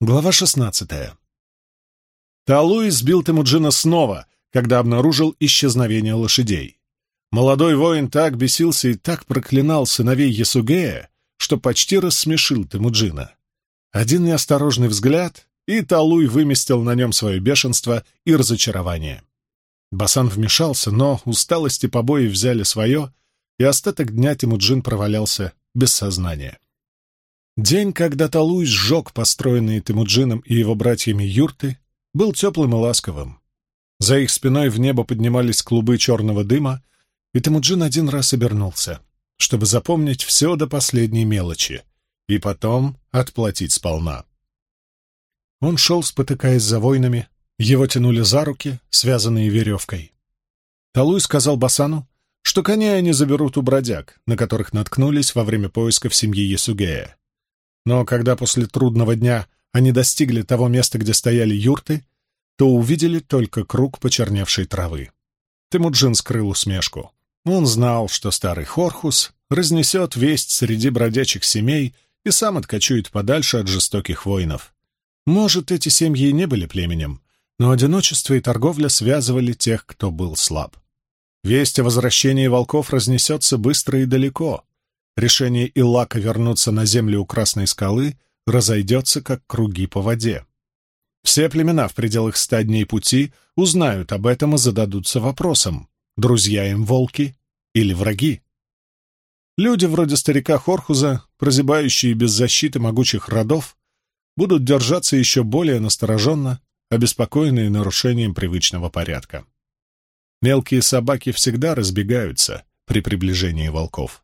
Глава шестнадцатая. Талуй сбил Темуджина снова, когда обнаружил исчезновение лошадей. Молодой воин так бесился и так проклинал сыновей Ясугея, что почти рассмешил Темуджина. Один неосторожный взгляд, и Талуй выместил на нем свое бешенство и разочарование. Басан вмешался, но усталость и побои взяли свое, и остаток дня Темуджин провалялся без сознания. День, когда Талуй сжег построенные Темуджином и его братьями юрты, был теплым и ласковым. За их спиной в небо поднимались клубы черного дыма, и Темуджин один раз обернулся, чтобы запомнить все до последней мелочи, и потом отплатить сполна. Он шел, спотыкаясь за войнами, его тянули за руки, связанные веревкой. Талуй сказал Басану, что коней они заберут у бродяг, на которых наткнулись во время поисков семьи Ясугея. Но когда после трудного дня они достигли того места, где стояли юрты, то увидели только круг почерневшей травы. Темуджин скрыл усмешку. Он знал, что старый Хорхус разнесет весть среди бродячих семей и сам откачует подальше от жестоких воинов. Может, эти семьи и не были племенем, но одиночество и торговля связывали тех, кто был слаб. Весть о возвращении волков разнесется быстро и далеко. Решение Илака вернуться на землю у Красной скалы разойдется, как круги по воде. Все племена в пределах ста дней пути узнают об этом и зададутся вопросом, друзья им волки или враги. Люди вроде старика Хорхуза, прозябающие без защиты могучих родов, будут держаться еще более настороженно, обеспокоенные нарушением привычного порядка. Мелкие собаки всегда разбегаются при приближении волков.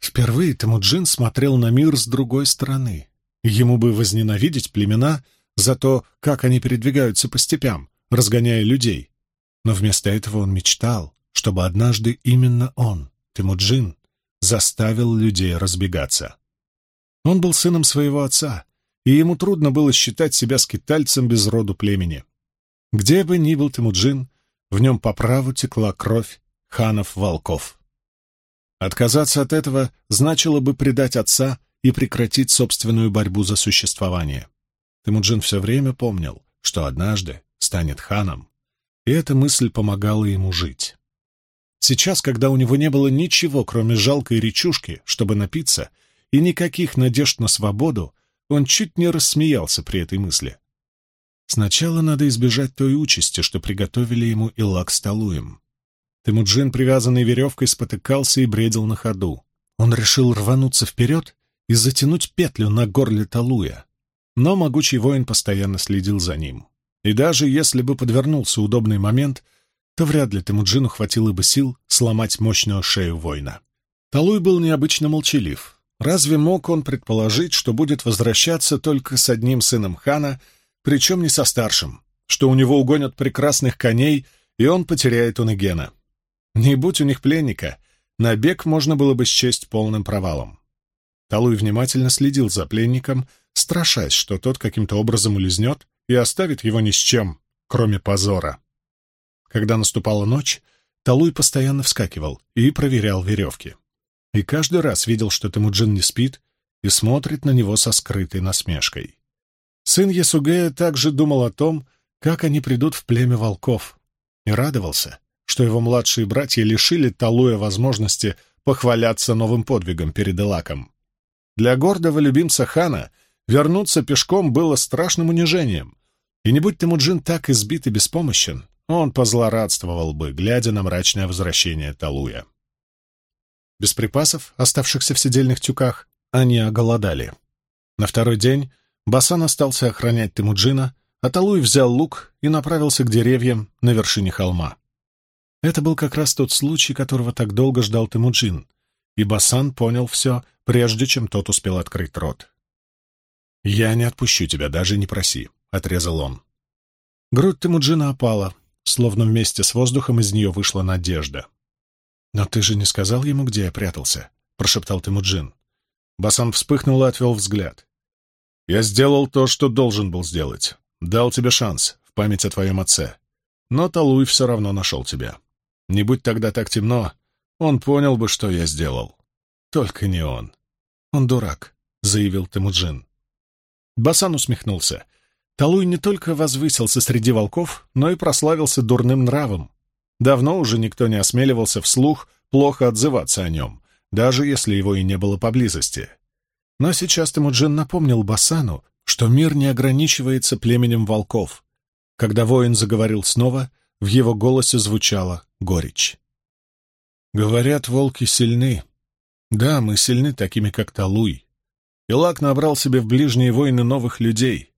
Впервые Тамуджин смотрел на мир с другой стороны. Ему бы возненавидеть племена за то, как они передвигаются по степям, разгоняя людей. Но вместо этого он мечтал, чтобы однажды именно он, Темуджин, заставил людей разбегаться. Он был сыном своего отца, и ему трудно было считать себя скитальцем без роду племени. Где бы ни был Темуджин, в нем по праву текла кровь ханов-волков. Отказаться от этого значило бы предать отца и прекратить собственную борьбу за существование. Темуджин все время помнил, что однажды станет ханом, и эта мысль помогала ему жить. Сейчас, когда у него не было ничего, кроме жалкой речушки, чтобы напиться, и никаких надежд на свободу, он чуть не рассмеялся при этой мысли. Сначала надо избежать той участи, что приготовили ему Илак с Талуем. Темуджин, привязанный веревкой, спотыкался и бредил на ходу. Он решил рвануться вперед и затянуть петлю на горле Талуя. Но могучий воин постоянно следил за ним. И даже если бы подвернулся удобный момент, то вряд ли Темуджину хватило бы сил сломать мощную шею воина. Талуй был необычно молчалив. Разве мог он предположить, что будет возвращаться только с одним сыном хана — причем не со старшим, что у него угонят прекрасных коней, и он потеряет Унегена. Не будь у них пленника, набег можно было бы счесть полным провалом. Талуй внимательно следил за пленником, страшась, что тот каким-то образом улизнет и оставит его ни с чем, кроме позора. Когда наступала ночь, Талуй постоянно вскакивал и проверял веревки. И каждый раз видел, что Темуджин не спит и смотрит на него со скрытой насмешкой. Сын Ясугея также думал о том, как они придут в племя волков, и радовался, что его младшие братья лишили Талуя возможности похваляться новым подвигом перед Элаком. Для гордого любимца хана вернуться пешком было страшным унижением, и не будь Темуджин так избит и беспомощен, он позлорадствовал бы, глядя на мрачное возвращение Талуя. Без припасов, оставшихся в сидельных тюках, они оголодали. На второй день Басан остался охранять Тимуджина, а Талуй взял лук и направился к деревьям на вершине холма. Это был как раз тот случай, которого так долго ждал Тимуджин, и Басан понял все, прежде чем тот успел открыть рот. «Я не отпущу тебя, даже не проси», — отрезал он. Грудь Тимуджина опала, словно вместе с воздухом из нее вышла надежда. «Но ты же не сказал ему, где я прятался?» — прошептал Тимуджин. Басан вспыхнул и отвел взгляд. Я сделал то, что должен был сделать. Дал тебе шанс в память о твоем отце. Но Талуй все равно нашел тебя. Не будь тогда так темно, он понял бы, что я сделал. Только не он. Он дурак, — заявил Темуджин. Басан усмехнулся. Талуй не только возвысился среди волков, но и прославился дурным нравом. Давно уже никто не осмеливался вслух плохо отзываться о нем, даже если его и не было поблизости. Но сейчас Темуджин напомнил Басану, что мир не ограничивается племенем волков. Когда воин заговорил снова, в его голосе звучала горечь. «Говорят, волки сильны. Да, мы сильны такими, как Талуй. Илак набрал себе в ближние войны новых людей.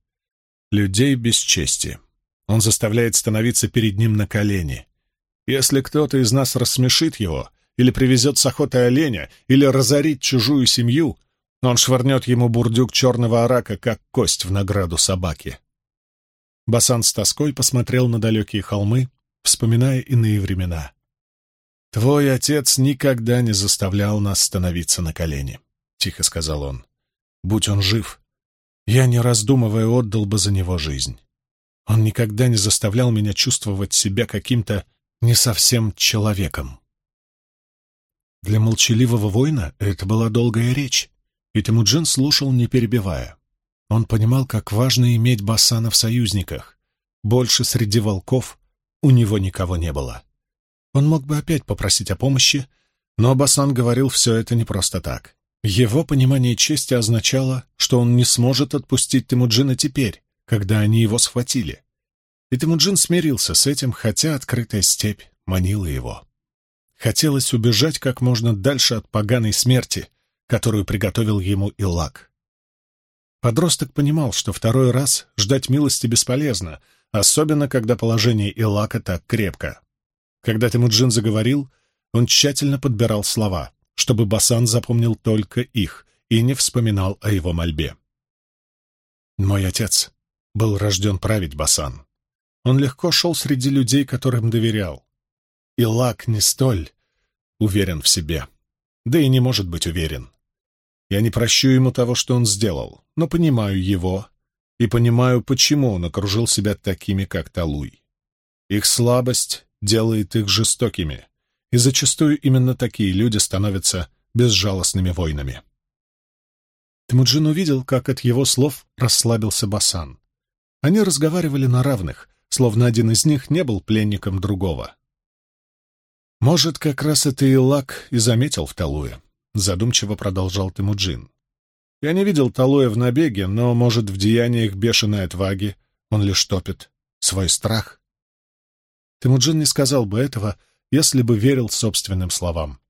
Людей без чести. Он заставляет становиться перед ним на колени. Если кто-то из нас рассмешит его, или привезет с охоты оленя, или разорит чужую семью, он швырнет ему бурдюк черного арака, как кость в награду собаке. Басан с тоской посмотрел на далекие холмы, вспоминая иные времена. «Твой отец никогда не заставлял нас становиться на колени», — тихо сказал он. «Будь он жив, я, не раздумывая, отдал бы за него жизнь. Он никогда не заставлял меня чувствовать себя каким-то не совсем человеком». Для молчаливого воина это была долгая речь, и Темуджин слушал, не перебивая. Он понимал, как важно иметь Басана в союзниках. Больше среди волков у него никого не было. Он мог бы опять попросить о помощи, но Басан говорил все это не просто так. Его понимание чести означало, что он не сможет отпустить Темуджина теперь, когда они его схватили. И Темуджин смирился с этим, хотя открытая степь манила его. Хотелось убежать как можно дальше от поганой смерти, которую приготовил ему Илак. Подросток понимал, что второй раз ждать милости бесполезно, особенно когда положение Илака так крепко. Когда Темуджин заговорил, он тщательно подбирал слова, чтобы Басан запомнил только их и не вспоминал о его мольбе. «Мой отец был рожден править Басан. Он легко шел среди людей, которым доверял. И Лак не столь уверен в себе. Да и не может быть уверен. Я не прощу ему того, что он сделал, но понимаю его и понимаю, почему он окружил себя такими, как Талуй. Их слабость делает их жестокими, и зачастую именно такие люди становятся безжалостными воинами. Тимуджин увидел, как от его слов расслабился Басан. Они разговаривали на равных, словно один из них не был пленником другого. «Может, как раз это и Лак и заметил в Талуе», — задумчиво продолжал Тимуджин. «Я не видел Талуя в набеге, но, может, в деяниях бешеной отваги он лишь топит свой страх». Тимуджин не сказал бы этого, если бы верил собственным словам.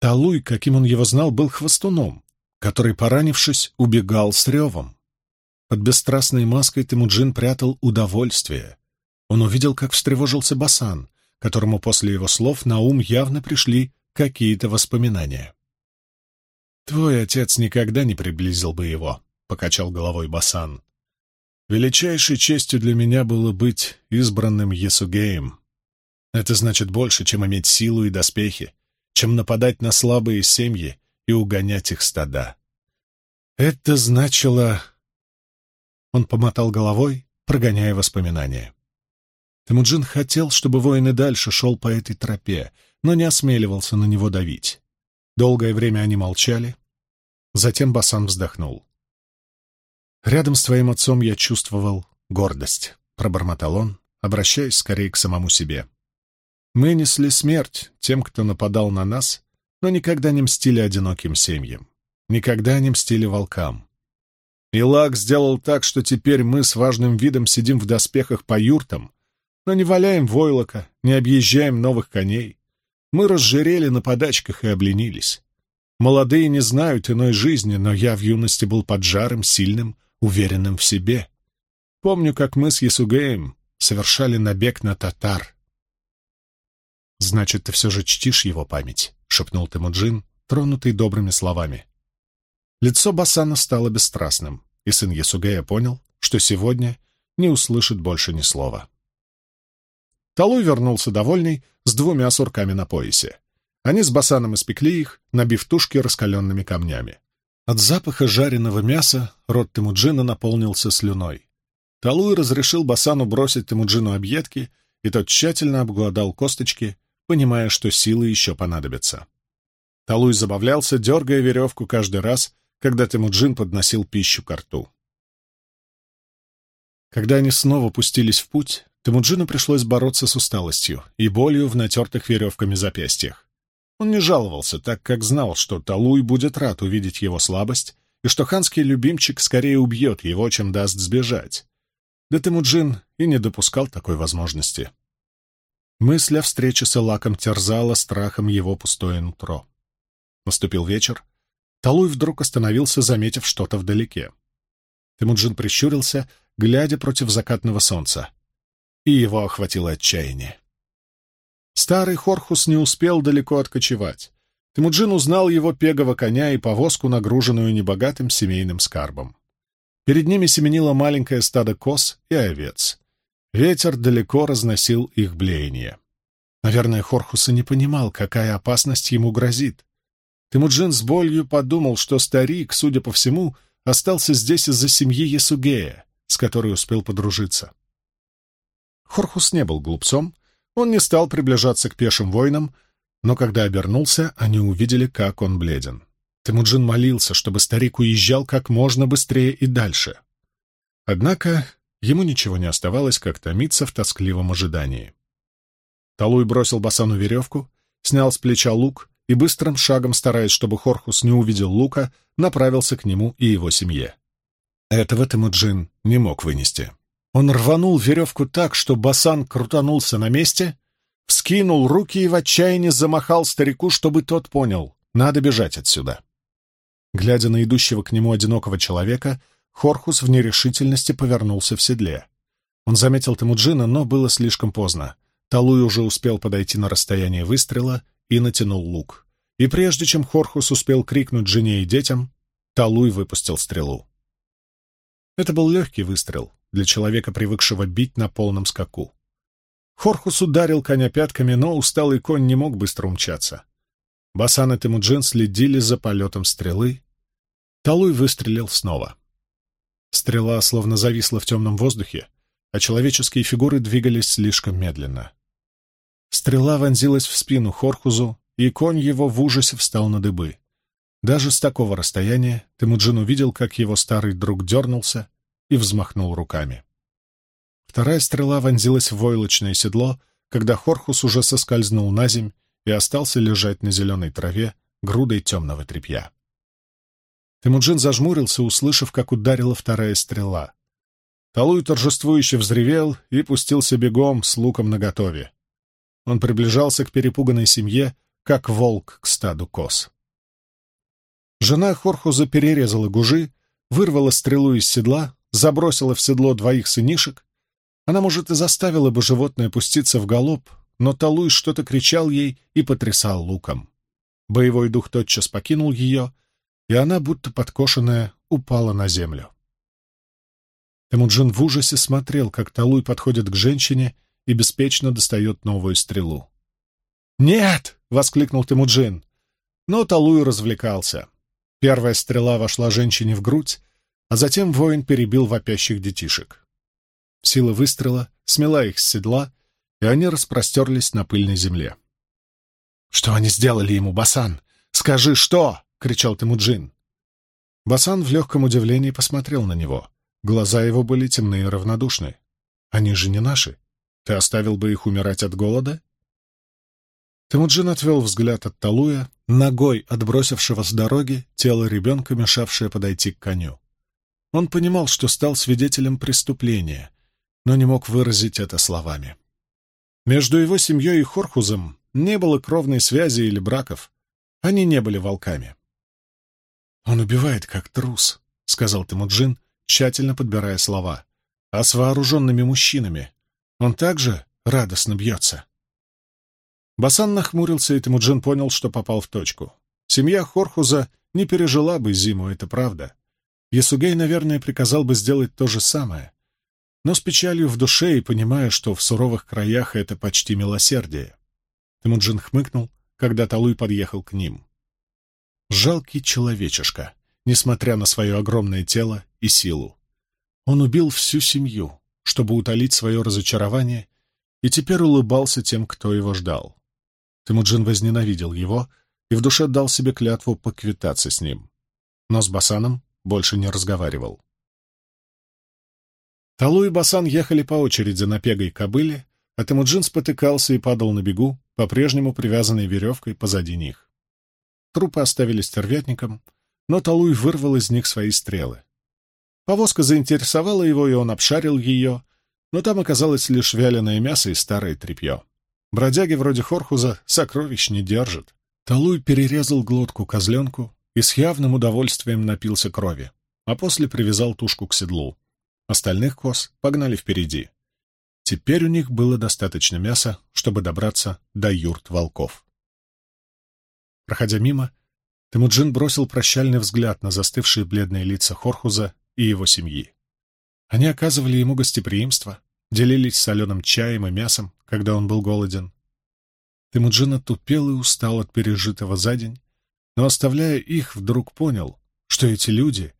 Талуй, каким он его знал, был хвостуном, который, поранившись, убегал с ревом. Под бесстрастной маской Тимуджин прятал удовольствие. Он увидел, как встревожился Басан, которому после его слов на ум явно пришли какие-то воспоминания. «Твой отец никогда не приблизил бы его», — покачал головой Басан. «Величайшей честью для меня было быть избранным Есугеем. Это значит больше, чем иметь силу и доспехи, чем нападать на слабые семьи и угонять их стада. Это значило...» Он помотал головой, прогоняя воспоминания. Темуджин хотел, чтобы воин и дальше шел по этой тропе, но не осмеливался на него давить. Долгое время они молчали. Затем Басан вздохнул. «Рядом с твоим отцом я чувствовал гордость», — пробормотал он, обращаясь скорее к самому себе. «Мы несли смерть тем, кто нападал на нас, но никогда не мстили одиноким семьям, никогда не мстили волкам. Илак сделал так, что теперь мы с важным видом сидим в доспехах по юртам, но не валяем войлока, не объезжаем новых коней. Мы разжирели на подачках и обленились. Молодые не знают иной жизни, но я в юности был поджарым, сильным, уверенным в себе. Помню, как мы с Ясугеем совершали набег на татар. «Значит, ты все же чтишь его память», — шепнул Темуджин, тронутый добрыми словами. Лицо Басана стало бесстрастным, и сын Ясугея понял, что сегодня не услышит больше ни слова. Талуй вернулся довольный, с двумя сурками на поясе. Они с Басаном испекли их, набив тушки раскаленными камнями. От запаха жареного мяса рот Темуджина наполнился слюной. Талуй разрешил Басану бросить Темуджину объедки, и тот тщательно обглодал косточки, понимая, что силы еще понадобятся. Талуй забавлялся, дергая веревку каждый раз, когда Темуджин подносил пищу к рту. Когда они снова пустились в путь, Темуджину пришлось бороться с усталостью и болью в натертых веревками запястьях. Он не жаловался, так как знал, что Талуй будет рад увидеть его слабость и что ханский любимчик скорее убьет его, чем даст сбежать. Да Темуджин и не допускал такой возможности. Мысль о встрече с Элаком терзала страхом его пустое нутро. Наступил вечер. Талуй вдруг остановился, заметив что-то вдалеке. Темуджин прищурился, глядя против закатного солнца. И его охватило отчаяние. Старый Хорхус не успел далеко откочевать. Темуджин узнал его пегого коня и повозку, нагруженную небогатым семейным скарбом. Перед ними семенило маленькое стадо коз и овец. Ветер далеко разносил их блеяние. Наверное, Хорхус и не понимал, какая опасность ему грозит. Темуджин с болью подумал, что старик, судя по всему, остался здесь из-за семьи Ясугея, с которой успел подружиться. Хорхус не был глупцом, он не стал приближаться к пешим воинам, но когда обернулся, они увидели, как он бледен. Темуджин молился, чтобы старик уезжал как можно быстрее и дальше. Однако ему ничего не оставалось, как томиться в тоскливом ожидании. Талуй бросил Басану веревку, снял с плеча лук и быстрым шагом, стараясь, чтобы Хорхус не увидел лука, направился к нему и его семье. Этого Темуджин не мог вынести. Он рванул веревку так, что Басан крутанулся на месте, вскинул руки и в отчаянии замахал старику, чтобы тот понял — надо бежать отсюда. Глядя на идущего к нему одинокого человека, Хорхус в нерешительности повернулся в седле. Он заметил Темуджина, но было слишком поздно. Талуй уже успел подойти на расстояние выстрела и натянул лук. И прежде чем Хорхус успел крикнуть жене и детям, Талуй выпустил стрелу. Это был легкий выстрел для человека, привыкшего бить на полном скаку. Хорхус ударил коня пятками, но усталый конь не мог быстро умчаться. Басан и Темуджин следили за полетом стрелы. Талуй выстрелил снова. Стрела словно зависла в темном воздухе, а человеческие фигуры двигались слишком медленно. Стрела вонзилась в спину Хорхузу, и конь его в ужасе встал на дыбы. Даже с такого расстояния Темуджин увидел, как его старый друг дернулся и взмахнул руками. Вторая стрела вонзилась в войлочное седло, когда Хорхус уже соскользнул на земь и остался лежать на зеленой траве грудой темного тряпья. Темуджин зажмурился, услышав, как ударила вторая стрела. Талуй торжествующе взревел и пустился бегом с луком наготове. Он приближался к перепуганной семье, как волк к стаду коз. Жена Хорхуза перерезала гужи, вырвала стрелу из седла, забросила в седло двоих сынишек. Она, может, и заставила бы животное пуститься в галоп, но Талуй что-то кричал ей и потрясал луком. Боевой дух тотчас покинул ее, и она, будто подкошенная, упала на землю. Темуджин в ужасе смотрел, как Талуй подходит к женщине и беспечно достает новую стрелу. «Нет!» — воскликнул Темуджин. Но Талуй развлекался. Первая стрела вошла женщине в грудь, а затем воин перебил вопящих детишек. Сила выстрела смела их с седла, и они распростерлись на пыльной земле. «Что они сделали ему, Басан? Скажи, что?» — кричал Темуджин. Басан в легком удивлении посмотрел на него. Глаза его были темные и равнодушны. «Они же не наши. Ты оставил бы их умирать от голода?» Темуджин отвел взгляд от Талуя, ногой отбросившего с дороги тело ребенка, мешавшее подойти к коню. Он понимал, что стал свидетелем преступления, но не мог выразить это словами. Между его семьей и Хорхузом не было кровной связи или браков. Они не были волками. «Он убивает, как трус», — сказал Темуджин, тщательно подбирая слова. «А с вооруженными мужчинами он также радостно бьется». Басан нахмурился, и Темуджин понял, что попал в точку. Семья Хорхуза не пережила бы зиму, это правда. Ясугей, наверное, приказал бы сделать то же самое. Но с печалью в душе и понимая, что в суровых краях это почти милосердие. Темуджин хмыкнул, когда Талуй подъехал к ним. Жалкий человечишка, несмотря на свое огромное тело и силу. Он убил всю семью, чтобы утолить свое разочарование, и теперь улыбался тем, кто его ждал. Темуджин возненавидел его и в душе дал себе клятву поквитаться с ним. Но с Басаном больше не разговаривал. Талу и Басан ехали по очереди на пегой кобыле, а Темуджин спотыкался и падал на бегу, по-прежнему привязанной веревкой позади них. Трупы оставили стервятникам, но Талуй вырвал из них свои стрелы. Повозка заинтересовала его, и он обшарил ее, но там оказалось лишь вяленое мясо и старое тряпье. Бродяги вроде Хорхуза сокровищ не держат. Талуй перерезал глотку козленку и с явным удовольствием напился крови, а после привязал тушку к седлу. Остальных коз погнали впереди. Теперь у них было достаточно мяса, чтобы добраться до юрт волков. Проходя мимо, Темуджин бросил прощальный взгляд на застывшие бледные лица Хорхуза и его семьи. Они оказывали ему гостеприимство, делились соленым чаем и мясом, когда он был голоден. Темуджин отупел и устал от пережитого за день, но, оставляя их, вдруг понял, что эти люди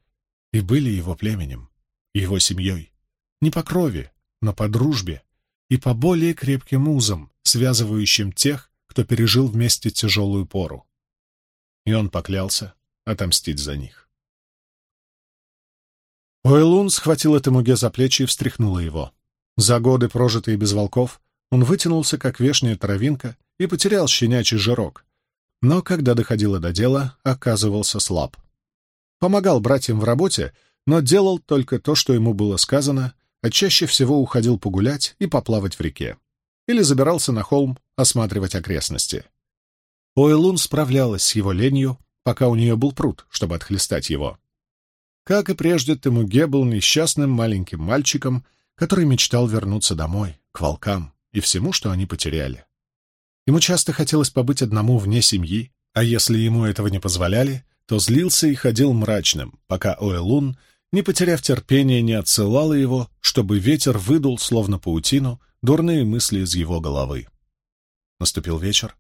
и были его племенем, его семьей. Не по крови, но по дружбе и по более крепким узам, связывающим тех, кто пережил вместе тяжелую пору. И он поклялся отомстить за них. Ойлун схватила Темуге за плечи и встряхнула его. За годы, прожитые без волков, он вытянулся, как вешняя травинка, и потерял щенячий жирок. Но когда доходило до дела, оказывался слаб. Помогал братьям в работе, но делал только то, что ему было сказано, а чаще всего уходил погулять и поплавать в реке. Или забирался на холм осматривать окрестности. Ойлун справлялась с его ленью, пока у нее был пруд, чтобы отхлестать его. Как и прежде, Темуге был несчастным маленьким мальчиком, который мечтал вернуться домой, к волкам и всему, что они потеряли. Ему часто хотелось побыть одному вне семьи, а если ему этого не позволяли, то злился и ходил мрачным, пока Оэлун, не потеряв терпения, не отсылала его, чтобы ветер выдул, словно паутину, дурные мысли из его головы. Наступил вечер.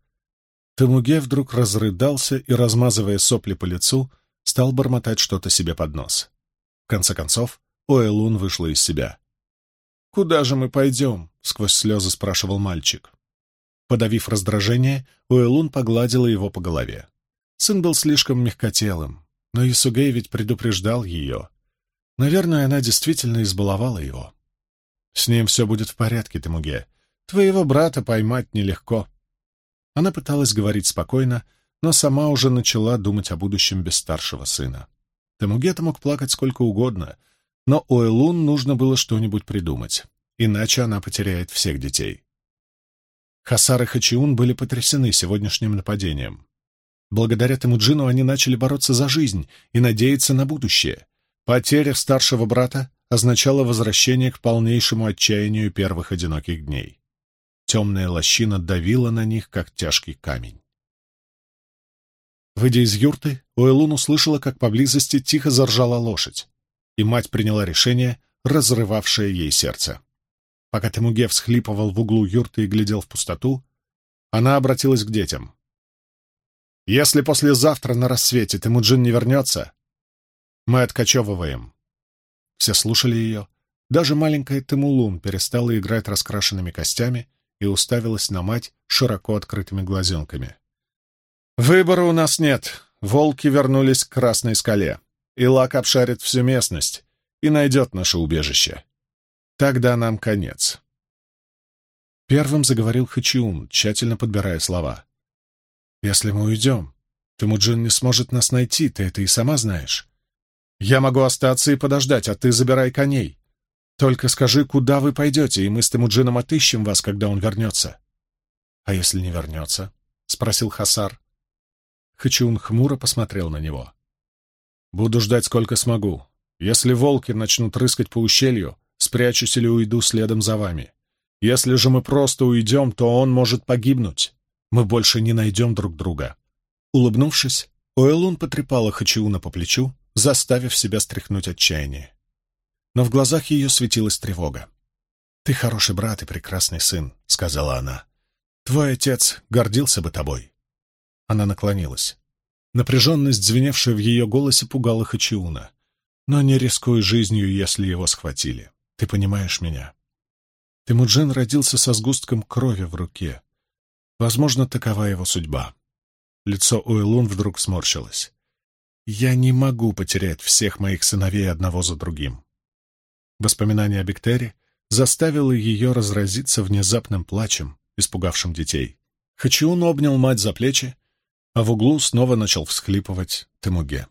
Темуге вдруг разрыдался и, размазывая сопли по лицу, стал бормотать что-то себе под нос. В конце концов, Оэлун вышла из себя. «Куда же мы пойдем?» — сквозь слезы спрашивал мальчик. Подавив раздражение, Уэлун погладила его по голове. Сын был слишком мягкотелым, но Исугей ведь предупреждал ее. Наверное, она действительно избаловала его. «С ним все будет в порядке, Темуге. Твоего брата поймать нелегко». Она пыталась говорить спокойно, но сама уже начала думать о будущем без старшего сына. Темугета мог плакать сколько угодно, но Оэлун нужно было что-нибудь придумать, иначе она потеряет всех детей. Хасар и Хачиун были потрясены сегодняшним нападением. Благодаря Темуджину они начали бороться за жизнь и надеяться на будущее. Потеря старшего брата означала возвращение к полнейшему отчаянию первых одиноких дней. Темная лощина давила на них, как тяжкий камень. Выйдя из юрты, Уэлун услышала, как поблизости тихо заржала лошадь, и мать приняла решение, разрывавшее ей сердце. Пока Темуге всхлипывал в углу юрты и глядел в пустоту, она обратилась к детям. «Если послезавтра на рассвете Темуджин не вернется, мы откачевываем». Все слушали ее. Даже маленькая Темулун перестала играть раскрашенными костями и уставилась на мать широко открытыми глазенками. Выбора у нас нет. Волки вернулись к Красной скале. и Лак обшарит всю местность и найдет наше убежище. Тогда нам конец. Первым заговорил Хачиун, тщательно подбирая слова. «Если мы уйдем, Темуджин не сможет нас найти, ты это и сама знаешь. Я могу остаться и подождать, а ты забирай коней. Только скажи, куда вы пойдете, и мы с Темуджином отыщем вас, когда он вернется». «А если не вернется?» — спросил Хасар. Хачиун хмуро посмотрел на него. «Буду ждать, сколько смогу. Если волки начнут рыскать по ущелью, спрячусь или уйду следом за вами. Если же мы просто уйдем, то он может погибнуть. Мы больше не найдем друг друга». Улыбнувшись, Уэлун потрепала Хачиуна по плечу, заставив себя стряхнуть отчаяние. Но в глазах ее светилась тревога. «Ты хороший брат и прекрасный сын», — сказала она. «Твой отец гордился бы тобой». Она наклонилась. Напряженность, звеневшая в ее голосе, пугала Хачиуна. «Но не рискуй жизнью, если его схватили. Ты понимаешь меня?» Темуджин родился со сгустком крови в руке. Возможно, такова его судьба. Лицо Уэлун вдруг сморщилось. «Я не могу потерять всех моих сыновей одного за другим. Воспоминание о Бектере заставило ее разразиться внезапным плачем, испугавшим детей. Хачиун обнял мать за плечи, а в углу снова начал всхлипывать Темуге.